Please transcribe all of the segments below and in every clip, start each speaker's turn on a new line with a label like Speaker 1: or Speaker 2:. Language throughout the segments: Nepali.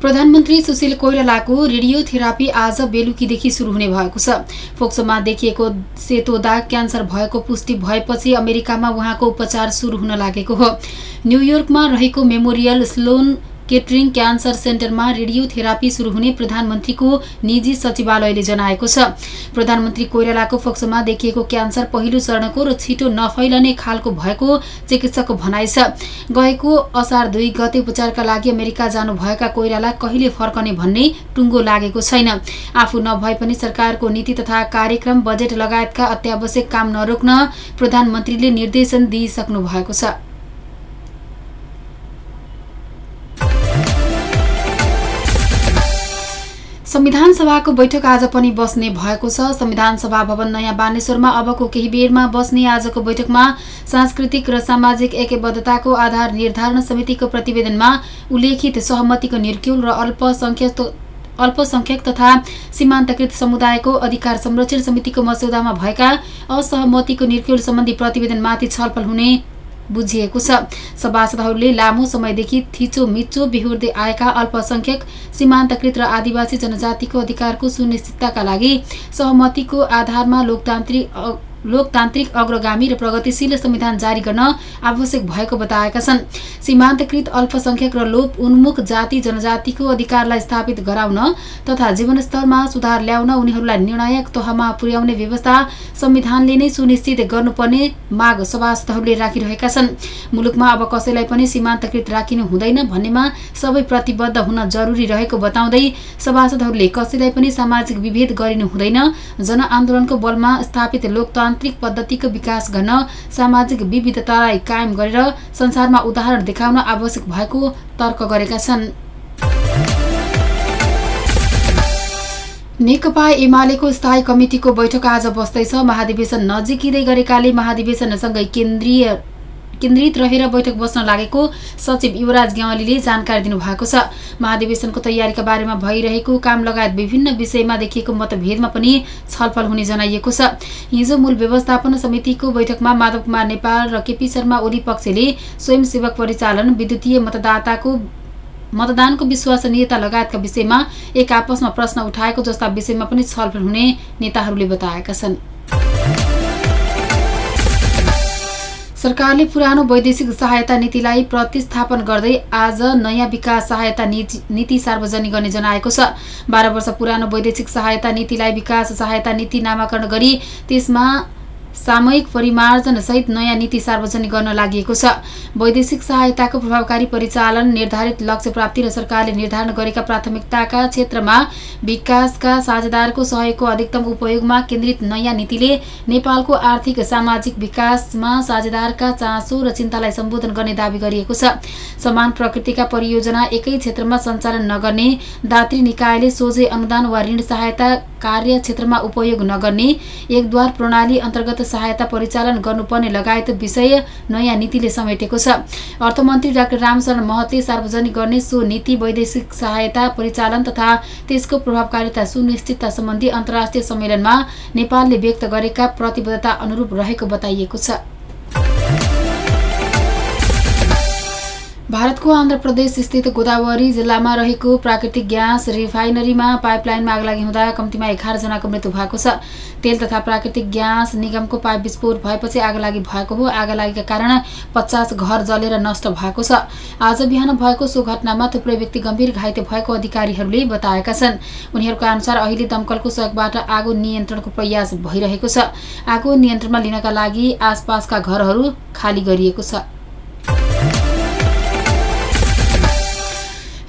Speaker 1: प्रधानमन्त्री सुशील कोइरालाको रेडियोथेरापी आज बेलुकीदेखि सुरु हुने भएको छ। फोक्सोमा देखिएको सेतो दाग क्यान्सर भएको पुष्टि भएपछि अमेरिकामा उहाँको उपचार सुरु हुन लागेको हो। न्युयोर्कमा रहेको मेमोरियल स्लोन केटरिङ क्यान्सर सेन्टरमा रेडियोथेरापी सुरु हुने प्रधानमन्त्रीको निजी सचिवालयले जनाएको छ। प्रधानमन्त्री कोइरालाको फोक्सोमा देखिएको क्यान्सर पहिलो चरणको र छिटो नफैलने खालको भएको चिकित्सकको भनाइ छ। गएको असार दुई गते उपचारका लागि अमेरिका जानुभएका कोइराला कहिले फर्कने भन्ने टुङ्गो लागेको छैन। आफू नभए पनि सरकारको नीति तथा कार्यक्रम बजेट लगायतका अत्यावश्यक काम नरोक्न प्रधानमन्त्रीले निर्देशन दिइसक्नु भएको छ। संविधान सभाको बैठक आज पनि बस्ने भएको छ। संविधान सभा भवन नयाँ बानेश्वरमा अबको केही बेरमा बस्ने आजको बैठकमा सांस्कृतिक र सामाजिक एकबद्धताको आधार निर्धारण समितिको प्रतिवेदनमा उल्लेखित सहमतिको निर्क्युल र अल्पसंख्यक अल्पसंख्यक तथा सीमान्तकृत समुदायको अधिकार संरक्षण समितिको मस्यौदामा भएका असहमतिको निर्क्युल सम्बन्धी प्रतिवेदनमाथि छलफल हुने बुझिएको छ। सभासदहरूले लामो समयदेखि थिचोमिचो बेहोर्दै आएका अल्पसंख्यक सीमान्तकृत र आदिवासी जनजातिको अधिकारको सुनिश्चितताका लागि सहमतिको आधारमा लोकतान्त्रिक लोकतान्त्रिक अग्रगामी र प्रगतिशील संविधान जारी गर्न आवश्यक भएको बताएका छन्। सीमान्तकृत अल्पसंख्यक र लोप उन्मुख जाति जनजातिको अधिकारलाई स्थापित गराउन तथा जीवनस्तरमा सुधार ल्याउन उनीहरूलाई निर्णायक तहमा पुर्याउने व्यवस्था संविधानले नै सुनिश्चित गर्नुपर्ने माग सभासदहरूले राखिरहेका छन्। मुलुकमा अब कसैलाई पनि सीमान्तकृत राखिनु हुँदैन भन्नेमा सबै प्रतिबद्ध हुन जरुरी रहेको बताउँदै सभासदहरूले कसैलाई पनि सामाजिक विभेद गरिनु हुँदैन। जनआन्दोलनको बलमा स्थापित लोकतन्त्र तान्त्रिक पद्धतिको विकास गर्न सामाजिक विविधतालाई कायम गरेर संसारमा उदाहरण देखाउन आवश्यक भएको तर्क गरेका छन्। नेकपा एमालेको स्थायी कमिटिको बैठक आज बस्दैछ। महाधिवेशन नजिकिँदै गरेकाले महाधिवेशनसँगै केन्द्रीय केन्द्रित रहेर बैठक बस्न लागेको सचिव युवराज ग्यावालीले जानकारी दिनुभएको छ। महाधिवेशनको तयारीका बारेमा भइरहेको काम लगायत विभिन्न विषयमा देखिएको मतभेदमा पनि छलफल हुने जनाइएको छ। हिजो मूल व्यवस्थापन समितिको बैठकमा माधव कुमार नेपाल र केपी शर्मा ओली पक्षले स्वयंसेवक परिचालन विद्युतीय मतदाताको मतदानको विश्वसनीयता लगायतका विषयमा एक आपसमा प्रश्न उठाएको जस्ता विषयमा पनि छलफल हुने नेताहरूले बताएका छन्। सरकारले पुरानो वैदेशिक सहायता नीतिलाई प्रतिस्थापन गर्दै आज नयाँ विकास सहायता नीति सार्वजनिक गर्ने जनाएको छ। बाह्र वर्ष पुरानो वैदेशिक सहायता नीतिलाई विकास सहायता नीति नामाकरण गरी त्यसमा सामयिक परिमार्जन सहित नयाँ नीति सार्वजनिक गर्न लागि छ। वैदेशिक सहायताको प्रभावकारी परिचालन निर्धारित लक्ष्य प्राप्ति र सरकारले निर्धारण गरेका प्राथमिकताका क्षेत्रमा विकासका साझेदारको सहयोगको अधिकतम उपयोगमा केन्द्रित नयाँ नीतिले नेपालको आर्थिक सामाजिक विकासमा साझेदारका चासो र चिन्तालाई सम्बोधन गर्ने दावी गरिएको छ। समान प्रकृतिका परियोजना एकै क्षेत्रमा सञ्चालन नगर्ने दात्री निकायले सोझै अनुदान वा ऋण सहायता कार्य क्षेत्रमा उपयोग नगर्ने एकद्वार प्रणाली अन्तर्गत सहायता परिचालन गर्नुपर्ने लगायत विषय नयाँ नीतिले समेटेको छ। अर्थमन्त्री डाक्टर रामशरण महतले सार्वजनिक गर्ने सो नीति वैदेशिक सहायता परिचालन तथा त्यसको प्रभावकारिता सुनिश्चितता सम्बन्धी अन्तर्राष्ट्रिय सम्मेलनमा नेपालले व्यक्त गरेका प्रतिबद्धता अनुरूप रहेको बताइएको छ। भारतको आन्ध्र प्रदेश स्थित गोदावरी जिल्लामा रहेको प्राकृतिक ग्यास रिफाइनरीमा पाइपलाइनमा आगलागी हुँदा कम्तीमा एघारजनाको मृत्यु भएको छ। तेल तथा प्राकृतिक ग्यास निगमको पाइप विस्फोट भएपछि आगलागी भएको हो। आगलागीका कारण पचास घर जलेर नष्ट भएको छ। आज बिहान भएको सो घटनामा थुप्रै व्यक्ति गम्भीर घाइते भएको अधिकारीहरूले बताएका छन्। उनीहरूका अनुसार अहिले दमकलको सहयोगबाट आगो नियन्त्रणको प्रयास भइरहेको छ। आगो नियन्त्रणमा लिनका लागि आसपासका घरहरू खाली गरिएको छ।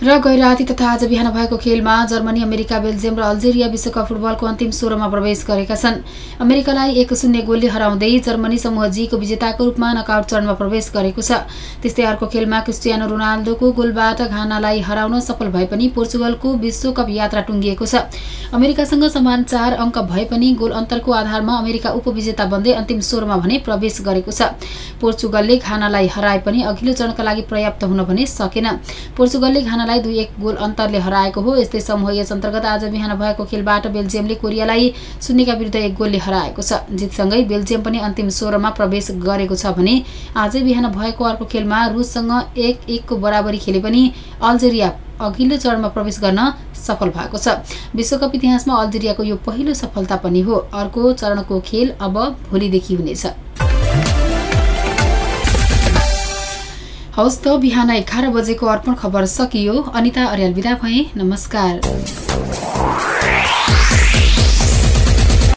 Speaker 1: र गैराती तथा आज बिहान भएको खेलमा जर्मनी अमेरिका बेल्जियम र अल्जेरिया विश्वकप फुटबलको अन्तिम सोह्रमा प्रवेश गरेका छन्। अमेरिकालाई एक शून्य गोलले हराउँदै जर्मनी समूह जीको विजेताको रूपमा नकआउट चरणमा प्रवेश गरेको छ। त्यस्तै अर्को खेलमा क्रिस्टियानो रोनाल्डोको गोलबाट घानालाई हराउन सफल भए पनि पोर्चुगलको विश्वकप यात्रा टुङ्गिएको छ। अमेरिकासँग समान चार अङ्क भए पनि गोल अन्तरको आधारमा अमेरिका उपविजेता बन्दै अन्तिम सोह्रमा भने प्रवेश गरेको छ। पोर्चुगलले घानालाई हराए पनि अघिल्लो चरणका लागि पर्याप्त हुन भने सकेन। पोर्चुगलले घानालाई कोरियालाई दुई एक गोल अन्तरले हराएको हो। यस्तै समूह यस अन्तर्गत आज बिहान भएको खेलबाट बेल्जियमले कोरियालाई शून्यका विरुद्ध एक गोलले हराएको छ। जितसँगै बेल्जियम पनि अन्तिम सोह्रमा प्रवेश गरेको छ भने आजै बिहान भएको अर्को खेलमा रुससँग एक एकको बराबरी खेले पनि अल्जेरिया अघिल्लो चरणमा प्रवेश गर्न सफल भएको छ। विश्वकप इतिहासमा अल्जेरियाको यो पहिलो सफलता पनि हो। अर्को चरणको खेल अब भोलिदेखि हुनेछ। हौस् त बिहान एघार बजेको अर्पण खबर सकियो। अनिता अर्याल विदा भए नमस्कार।